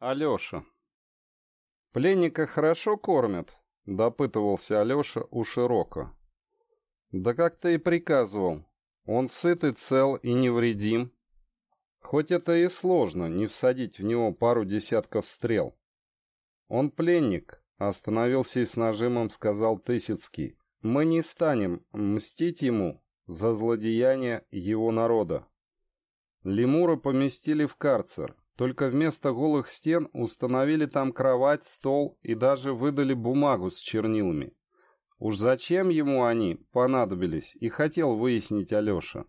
Алеша. «Пленника хорошо кормят?» — допытывался Алеша у Широко. «Да как ты и приказывал. Он сыт и цел и невредим. Хоть это и сложно, не всадить в него пару десятков стрел. Он пленник», — остановился и с нажимом сказал Тысяцкий. «Мы не станем мстить ему за злодеяние его народа». Лемура поместили в карцер, только вместо голых стен установили там кровать, стол и даже выдали бумагу с чернилами. Уж зачем ему они понадобились, и хотел выяснить Алеша.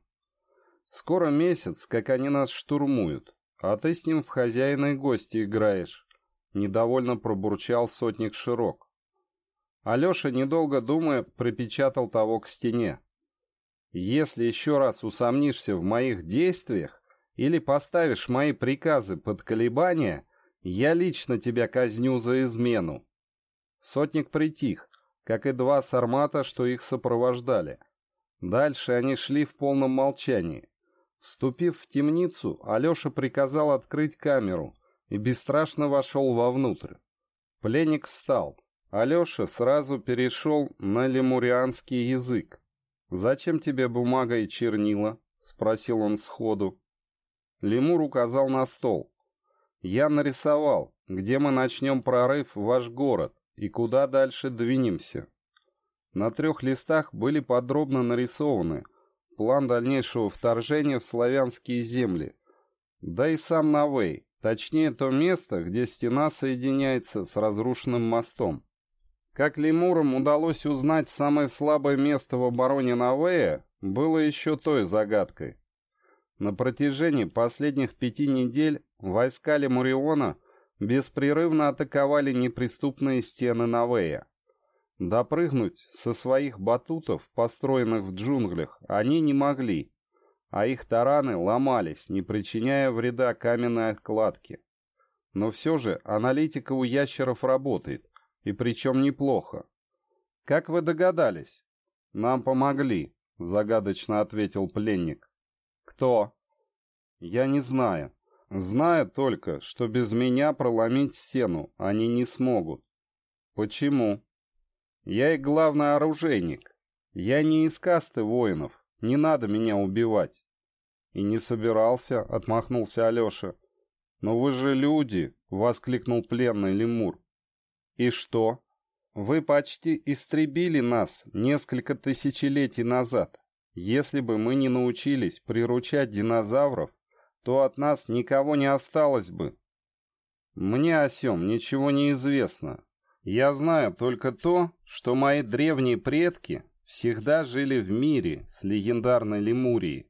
Скоро месяц, как они нас штурмуют, а ты с ним в хозяина и гости играешь. Недовольно пробурчал сотник Широк. Алеша, недолго думая, припечатал того к стене. «Если еще раз усомнишься в моих действиях, или поставишь мои приказы под колебания, я лично тебя казню за измену». Сотник притих, как и два сармата, что их сопровождали. Дальше они шли в полном молчании. Вступив в темницу, Алеша приказал открыть камеру и бесстрашно вошел вовнутрь. Пленник встал. Алеша сразу перешел на лемурианский язык. «Зачем тебе бумага и чернила?» — спросил он сходу. Лемур указал на стол. «Я нарисовал, где мы начнем прорыв в ваш город и куда дальше двинемся». На трех листах были подробно нарисованы план дальнейшего вторжения в славянские земли, да и сам Навей, точнее то место, где стена соединяется с разрушенным мостом. Как лемурам удалось узнать самое слабое место в обороне Навея, было еще той загадкой. На протяжении последних пяти недель войска Лемуриона беспрерывно атаковали неприступные стены Навея. Допрыгнуть со своих батутов, построенных в джунглях, они не могли, а их тараны ломались, не причиняя вреда каменной откладке. Но все же аналитика у ящеров работает, и причем неплохо. «Как вы догадались?» «Нам помогли», — загадочно ответил пленник. «Кто?» «Я не знаю. Знаю только, что без меня проломить стену они не смогут». «Почему?» «Я их главный оружейник. Я не из касты воинов. Не надо меня убивать». «И не собирался», — отмахнулся Алеша. «Но вы же люди!» — воскликнул пленный лемур. «И что? Вы почти истребили нас несколько тысячелетий назад. Если бы мы не научились приручать динозавров, то от нас никого не осталось бы. Мне о сём ничего не известно. Я знаю только то, что мои древние предки всегда жили в мире с легендарной Лемурией.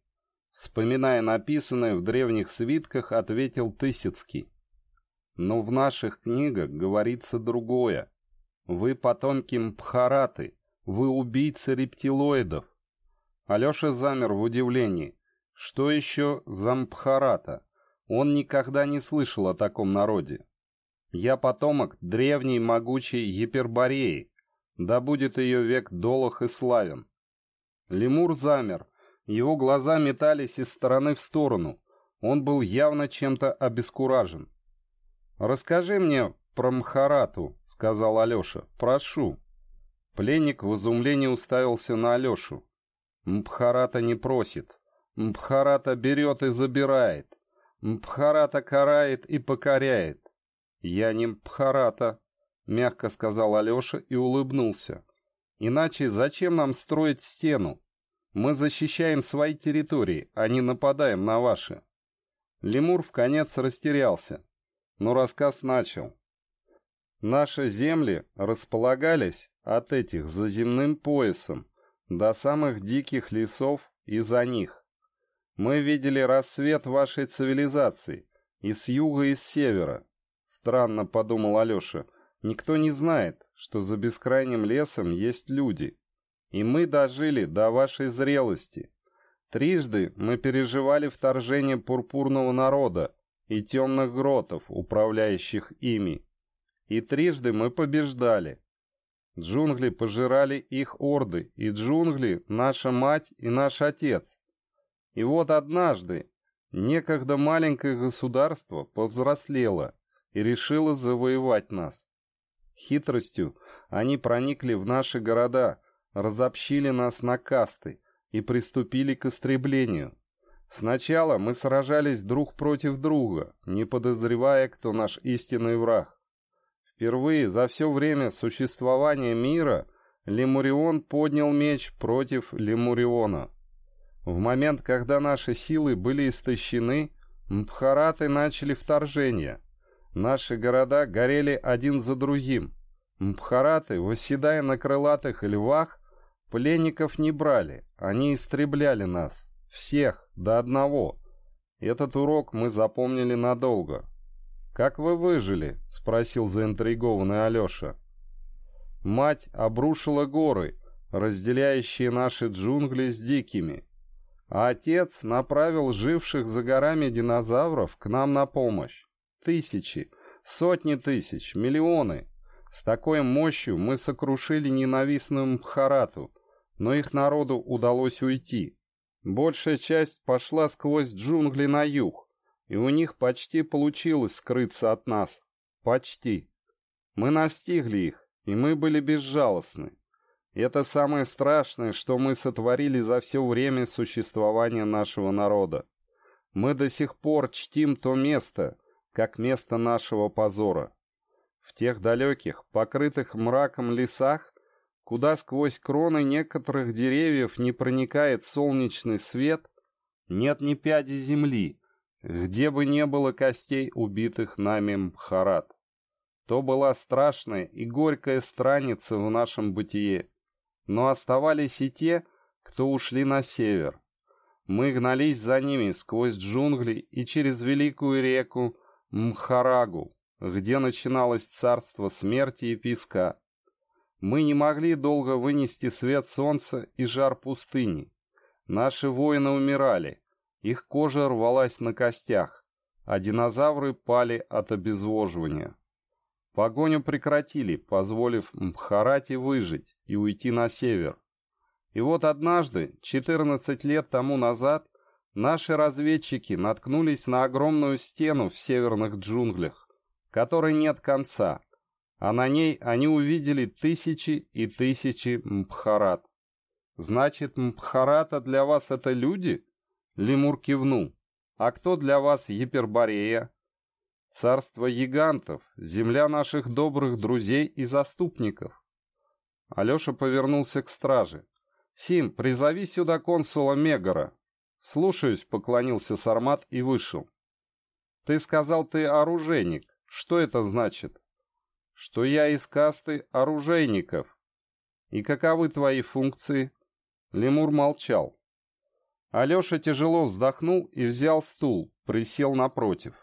Вспоминая написанное в древних свитках, ответил Тысяцкий. Но в наших книгах говорится другое. Вы потомки Мпхараты, вы убийцы рептилоидов, Алеша замер в удивлении. Что еще за Мпхарата? Он никогда не слышал о таком народе. Я потомок древней могучей Епербореи, да будет ее век долох и славен. Лемур замер, его глаза метались из стороны в сторону. Он был явно чем-то обескуражен. «Расскажи мне про Мхарату», — сказал Алеша. «Прошу». Пленник в изумлении уставился на Алешу. Мбхарата не просит. Мбхарата берет и забирает. Мбхарата карает и покоряет. Я не Мбхарата, мягко сказал Алеша и улыбнулся. Иначе зачем нам строить стену? Мы защищаем свои территории, а не нападаем на ваши. Лемур в конец растерялся, но рассказ начал. Наши земли располагались от этих за земным поясом до самых диких лесов и за них. Мы видели рассвет вашей цивилизации и с юга, и с севера. Странно, подумал Алеша, никто не знает, что за бескрайним лесом есть люди. И мы дожили до вашей зрелости. Трижды мы переживали вторжение пурпурного народа и темных гротов, управляющих ими. И трижды мы побеждали. Джунгли пожирали их орды, и джунгли — наша мать и наш отец. И вот однажды некогда маленькое государство повзрослело и решила завоевать нас. Хитростью они проникли в наши города, разобщили нас на касты и приступили к истреблению. Сначала мы сражались друг против друга, не подозревая, кто наш истинный враг. Впервые за все время существования мира Лемурион поднял меч против Лемуриона. В момент, когда наши силы были истощены, Мбхараты начали вторжение. Наши города горели один за другим. Мбхараты, восседая на крылатых львах, пленников не брали, они истребляли нас. Всех, до одного. Этот урок мы запомнили надолго. «Как вы выжили?» — спросил заинтригованный Алеша. Мать обрушила горы, разделяющие наши джунгли с дикими. А отец направил живших за горами динозавров к нам на помощь. Тысячи, сотни тысяч, миллионы. С такой мощью мы сокрушили ненавистную Мхарату, но их народу удалось уйти. Большая часть пошла сквозь джунгли на юг, и у них почти получилось скрыться от нас. Почти. Мы настигли их, и мы были безжалостны. Это самое страшное, что мы сотворили за все время существования нашего народа. Мы до сих пор чтим то место, как место нашего позора. В тех далеких, покрытых мраком лесах куда сквозь кроны некоторых деревьев не проникает солнечный свет, нет ни пяди земли, где бы не было костей убитых нами Мбхарат. То была страшная и горькая страница в нашем бытие, но оставались и те, кто ушли на север. Мы гнались за ними сквозь джунгли и через великую реку Мхарагу, где начиналось царство смерти и песка. Мы не могли долго вынести свет солнца и жар пустыни. Наши воины умирали, их кожа рвалась на костях, а динозавры пали от обезвоживания. Погоню прекратили, позволив Мбхарате выжить и уйти на север. И вот однажды, 14 лет тому назад, наши разведчики наткнулись на огромную стену в северных джунглях, которой нет конца, а на ней они увидели тысячи и тысячи мбхарат. «Значит, мбхарата для вас это люди?» Лемур кивнул. «А кто для вас Еперборея?» «Царство гигантов, земля наших добрых друзей и заступников». Алеша повернулся к страже. «Сим, призови сюда консула Мегара». «Слушаюсь», — поклонился Сармат и вышел. «Ты сказал, ты оружейник. Что это значит?» что я из касты оружейников. И каковы твои функции?» Лемур молчал. Алеша тяжело вздохнул и взял стул, присел напротив.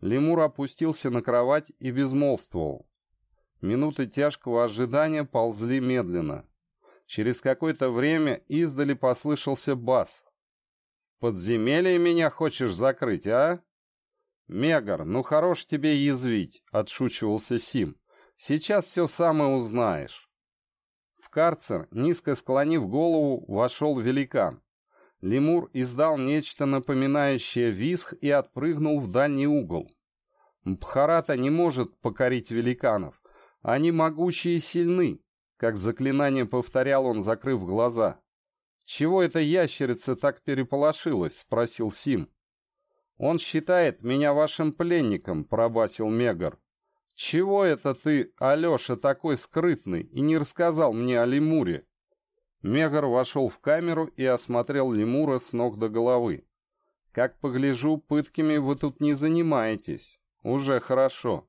Лемур опустился на кровать и безмолвствовал. Минуты тяжкого ожидания ползли медленно. Через какое-то время издали послышался бас. «Подземелье меня хочешь закрыть, а?» «Мегар, ну хорош тебе язвить», — отшучивался Сим. «Сейчас все самое узнаешь». В карцер, низко склонив голову, вошел великан. Лемур издал нечто напоминающее виск и отпрыгнул в дальний угол. Мпхарата не может покорить великанов. Они могучие и сильны, как заклинание повторял он, закрыв глаза. «Чего эта ящерица так переполошилась?» — спросил Сим. «Он считает меня вашим пленником», — пробасил Мегар. «Чего это ты, Алеша, такой скрытный и не рассказал мне о лемуре?» Мегар вошел в камеру и осмотрел лемура с ног до головы. «Как погляжу, пытками вы тут не занимаетесь. Уже хорошо».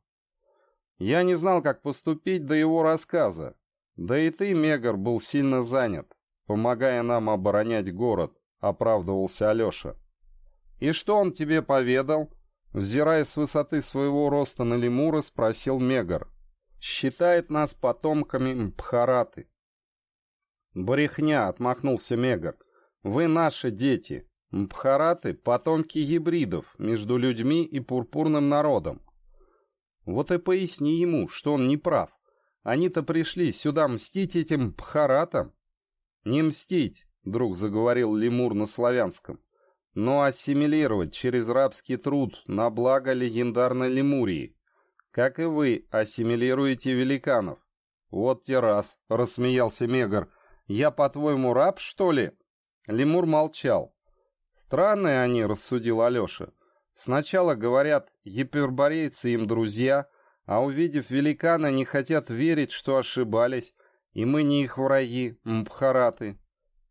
Я не знал, как поступить до его рассказа. Да и ты, Мегар, был сильно занят, помогая нам оборонять город, оправдывался Алеша. «И что он тебе поведал?» Взирая с высоты своего роста на лемура, спросил Мегар. «Считает нас потомками Мпхараты». «Брехня», — отмахнулся Мегар. «Вы наши дети. Мпхараты — потомки гибридов между людьми и пурпурным народом. Вот и поясни ему, что он не прав. Они-то пришли сюда мстить этим Пхаратам». «Не мстить», — вдруг заговорил лемур на славянском но ассимилировать через рабский труд на благо легендарной Лемурии. как и вы, ассимилируете великанов. Вот те раз, рассмеялся Мегар. Я, по-твоему, раб, что ли? Лемур молчал. Странные они, рассудил Алеша. Сначала говорят, гиперборейцы им друзья, а увидев великана, не хотят верить, что ошибались, и мы не их враги, мбхараты.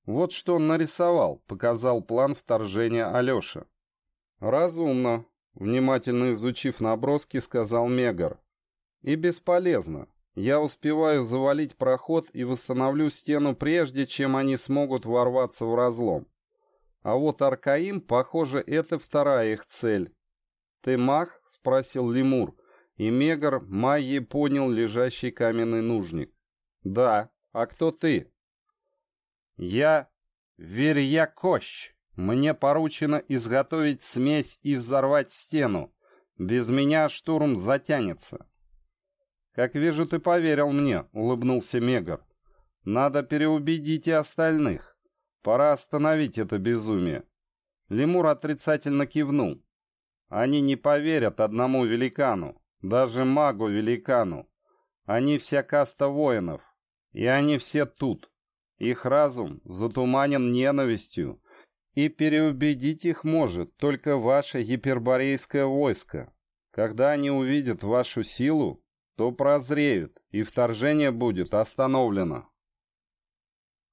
Вот что он нарисовал, показал план вторжения Алёша. «Разумно», — внимательно изучив наброски, сказал Мегар. «И бесполезно. Я успеваю завалить проход и восстановлю стену прежде, чем они смогут ворваться в разлом. А вот Аркаим, похоже, это вторая их цель. «Ты маг?» — спросил лемур, и Мегар Майи понял лежащий каменный нужник. «Да. А кто ты?» «Я Верьякощ. Мне поручено изготовить смесь и взорвать стену. Без меня штурм затянется». «Как вижу, ты поверил мне», — улыбнулся Мегар. «Надо переубедить и остальных. Пора остановить это безумие». Лемур отрицательно кивнул. «Они не поверят одному великану, даже магу-великану. Они вся каста воинов, и они все тут. Их разум затуманен ненавистью, и переубедить их может только ваше гиперборейское войско. Когда они увидят вашу силу, то прозреют, и вторжение будет остановлено.